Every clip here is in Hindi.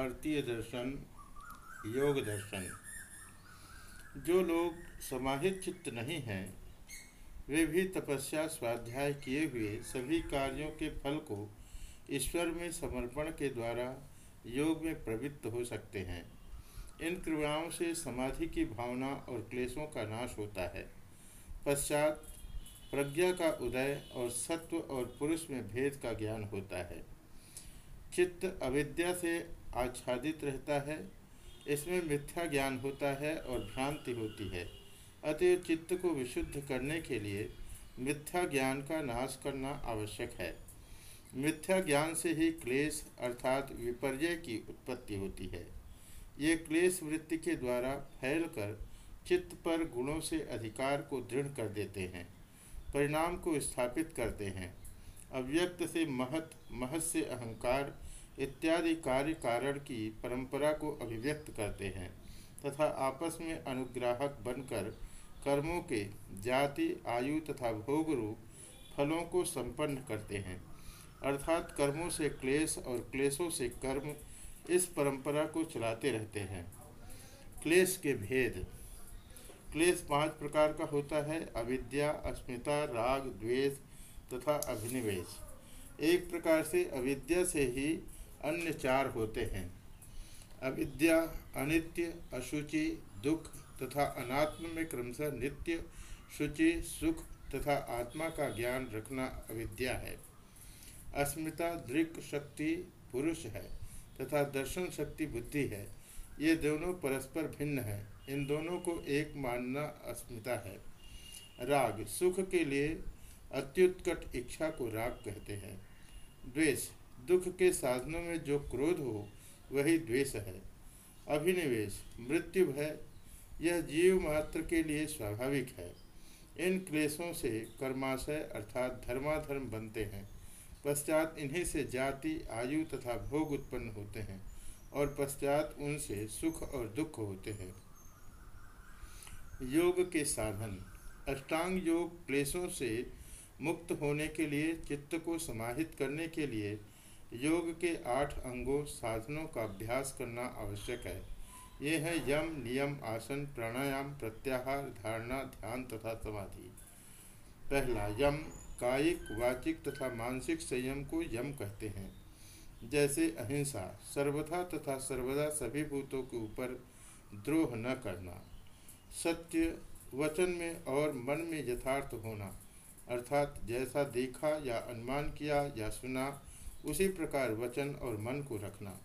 भारतीय दर्शन, योग दर्शन। जो लोग समाहित चित्त नहीं हैं, वे भी तपस्या स्वाध्याय किए हुए सभी कार्यों के फल को ईश्वर में समर्पण के द्वारा योग में प्रवृत्त हो सकते हैं। इन क्रियाओं से समाधि की भावना और क्लेशों का नाश होता है। पश्चात प्रज्ञा का उदय और सत्व और पुरुष में भेद का ज्ञान होता है। चित्त अविद्या से आच्छादित रहता है, इसमें मिथ्या ज्ञान होता है और भ्रांति होती है। अतएव चित्त को विशुद्ध करने के लिए मिथ्या ज्ञान का नाश करना आवश्यक है। मिथ्या ज्ञान से ही क्लेश अर्थात विपर्य की उत्पत्ति होती है। ये क्लेश वृत्ति के द्वारा फैलकर चित्त पर गुणों से अधिकार को दृढ़ कर देते हैं, परिणाम को स्थापित करते हैं। अव्यक्त से महत महत से अहंकार इत्यादि कार्य कारण की परंपरा को अभिव्यक्त करते हैं, तथा आपस में अनुग्राहक बनकर कर्मों के जाति, आयु तथा भोग रूप फलों को संपन्न करते हैं। अर्थात कर्मों से क्लेश और क्लेशों से कर्म इस परंपरा को चलाते रहते हैं। क्लेश के भेद। क्लेश पाँच प्रकार का होता है, अविद्या, अस्मिता, राग, द्वेष तथा अभिनिवेश एक प्रकार से अविद्या से ही अन्य चार होते हैं। अविद्या, अनित्य, अशुचि, दुख तथा अनात्म में क्रमशः नित्य, शुचि, सुख तथा आत्मा का ज्ञान रखना अविद्या है। अस्मिता, दृक शक्ति, पुरुष है तथा दर्शन शक्ति, बुद्धि है। ये दोनों परस्पर भिन्न हैं। इन दोनों को एक मानना अस्मिता है। राग, सुख के लिए अत्युत्कट इच्छा को राग कहते हैं। द्वेष, दुख के साधनों में जो क्रोध हो, वही द्वेष है। अभिनिवेश, मृत्यु भय यह जीव मात्र के लिए स्वाभाविक है। इन क्लेशों से कर्माशय अर्थात धर्माधर्म बनते हैं। पश्चात इन्हीं से जाति, आयु तथा भोग उत्पन्न होते हैं और पश्चात उनसे सुख और दुख होते हैं। योग के साधन, अष्टांग योग क्लेशों से मुक्त होने के लिए, चित्त को समाहित करने के लिए योग के आठ अंगों, साधनों का अभ्यास करना आवश्यक है। ये है यम, नियम, आसन, प्राणायाम, प्रत्याहार, धारणा, ध्यान तथा समाधि। पहला, यम, कायिक, वाचिक तथा मानसिक संयम को यम कहते हैं। जैसे अहिंसा, सर्वथा तथा सर्वदा सभी भूतों के ऊपर द्रोह न करना। सत्य, वचन में और मन में यथार्थ होना। अर्थात जैसा देखा या अनुमान किया या सुना, उसी प्रकार वचन और मन को रखना।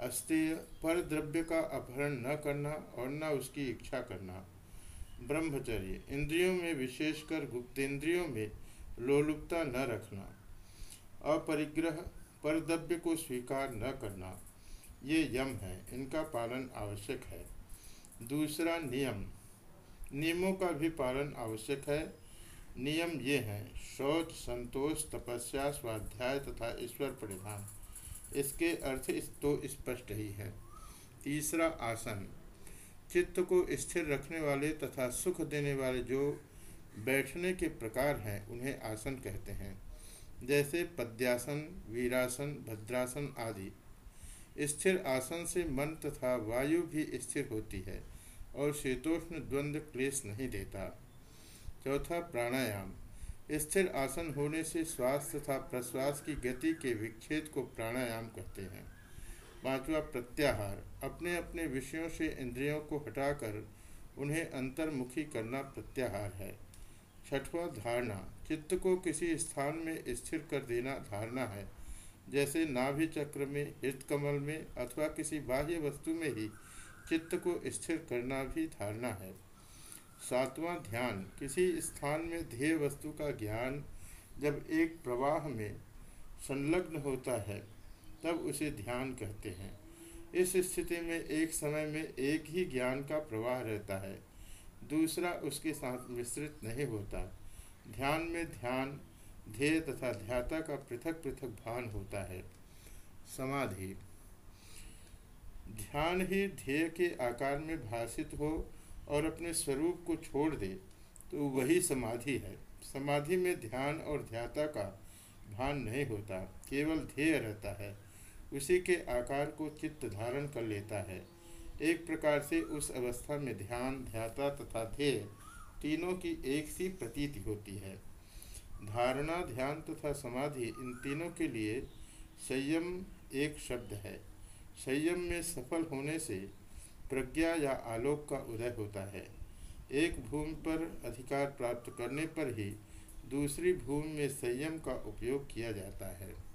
अस्तेय पर द्रव्य का अपहरण न करना और न उसकी इच्छा करना। ब्रह्मचर्य, इंद्रियों में विशेषकर गुप्तेंद्रियों में लोलुपता न रखना। अपरिग्रह पर द्रव्य को स्वीकार न करना। ये यम है, इनका पालन आवश्यक है। दूसरा नियम, नियमों का भी पालन आवश्यक है। नियम ये हैं, शौच, संतोष, तपस्या, स्वाध्याय तथा ईश्वर परिधान। इसके अर्थ इस तो स्पष्ट ही है। तीसरा आसन, चित्त को स्थिर रखने वाले तथा सुख देने वाले जो बैठने के प्रकार हैं, उन्हें आसन कहते हैं। जैसे पद्यासन, वीरासन, भद्रासन आदि। स्थिर आसन से मन तथा वायु भी स्थिर होती है और शीतोष्ण द्वंद्व क्लेश नहीं देता। चौथा प्राणायाम। स्थिर आसन होने से श्वास तथा प्रश्वास की गति के विक्षेद को प्राणायाम कहते हैं। पांचवा प्रत्याहार। अपने अपने विषयों से इंद्रियों को हटाकर उन्हें अंतर्मुखी करना प्रत्याहार है। छठवां धारणा। चित्त को किसी स्थान में स्थिर कर देना धारणा है। जैसे नाभि चक्र में, हृदकमल में अथवा किसी बाह्य वस्तु में ही चित्त को स्थिर करना भी धारणा है। सातवां ध्यान, किसी स्थान में ध्येय वस्तु का ज्ञान जब एक प्रवाह में संलग्न होता है, तब उसे ध्यान कहते हैं। इस स्थिति में एक समय में एक ही ज्ञान का प्रवाह रहता है, दूसरा उसके साथ मिश्रित नहीं होता। ध्यान में ध्यान, ध्येय तथा ध्याता का पृथक पृथक भान होता है। समाधि, ध्यान ही ध्येय के आकार में भाषित हो और अपने स्वरूप को छोड़ दे तो वही समाधि है। समाधि में ध्यान और ध्याता का भान नहीं होता, केवल ध्येय रहता है। उसी के आकार को चित्त धारण कर लेता है। एक प्रकार से उस अवस्था में ध्यान, ध्याता तथा ध्येय तीनों की एक सी प्रतीति होती है। धारणा, ध्यान तथा समाधि इन तीनों के लिए संयम एक शब्द है। संयम में सफल होने से प्रज्ञा या आलोक का उदय होता है। एक भूमि पर अधिकार प्राप्त करने पर ही दूसरी भूमि में संयम का उपयोग किया जाता है।